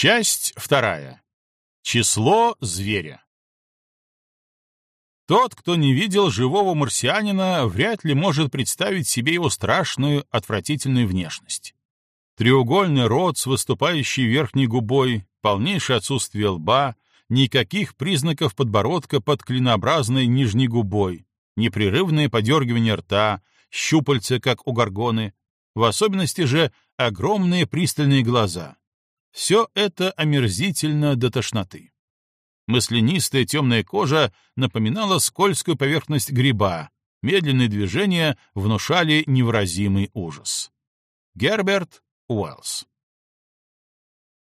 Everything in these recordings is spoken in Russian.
Часть вторая. Число зверя. Тот, кто не видел живого марсианина, вряд ли может представить себе его страшную, отвратительную внешность. Треугольный рот с выступающей верхней губой, полнейшее отсутствие лба, никаких признаков подбородка под клинообразной нижней губой, непрерывное подергивание рта, щупальца, как у горгоны, в особенности же огромные пристальные глаза, все это омерзительно до тошноты. Маслянистая темная кожа напоминала скользкую поверхность гриба, медленные движения внушали невыразимый ужас. Герберт Уэллс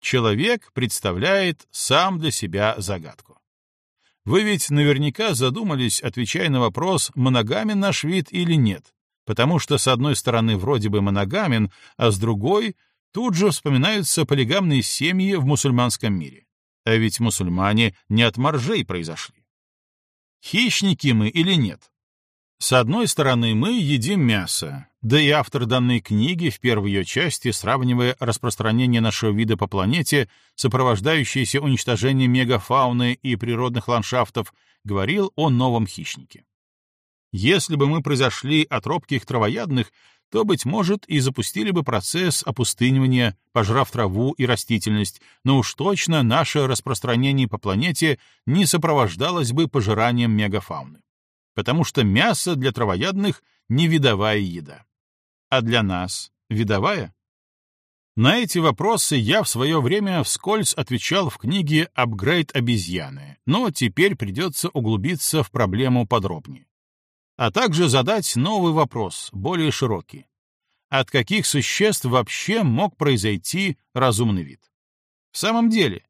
Человек представляет сам для себя загадку. Вы ведь наверняка задумались, отвечая на вопрос, моногамен наш вид или нет, потому что с одной стороны вроде бы моногамен, а с другой Тут же вспоминаются полигамные семьи в мусульманском мире. А ведь мусульмане не от моржей произошли. Хищники мы или нет? С одной стороны, мы едим мясо, да и автор данной книги в первой ее части, сравнивая распространение нашего вида по планете, сопровождающееся уничтожением мегафауны и природных ландшафтов, говорил о новом хищнике. Если бы мы произошли от робких травоядных, то, быть может, и запустили бы процесс опустынивания, пожрав траву и растительность, но уж точно наше распространение по планете не сопровождалось бы пожиранием мегафауны. Потому что мясо для травоядных — не видовая еда. А для нас — видовая? На эти вопросы я в свое время вскользь отвечал в книге «Апгрейд обезьяны», но теперь придется углубиться в проблему подробнее а также задать новый вопрос, более широкий. От каких существ вообще мог произойти разумный вид? В самом деле,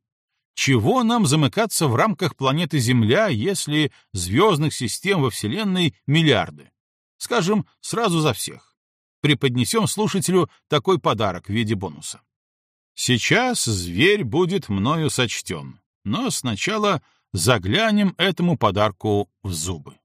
чего нам замыкаться в рамках планеты Земля, если звездных систем во Вселенной миллиарды? Скажем, сразу за всех. Преподнесем слушателю такой подарок в виде бонуса. Сейчас зверь будет мною сочтен, но сначала заглянем этому подарку в зубы.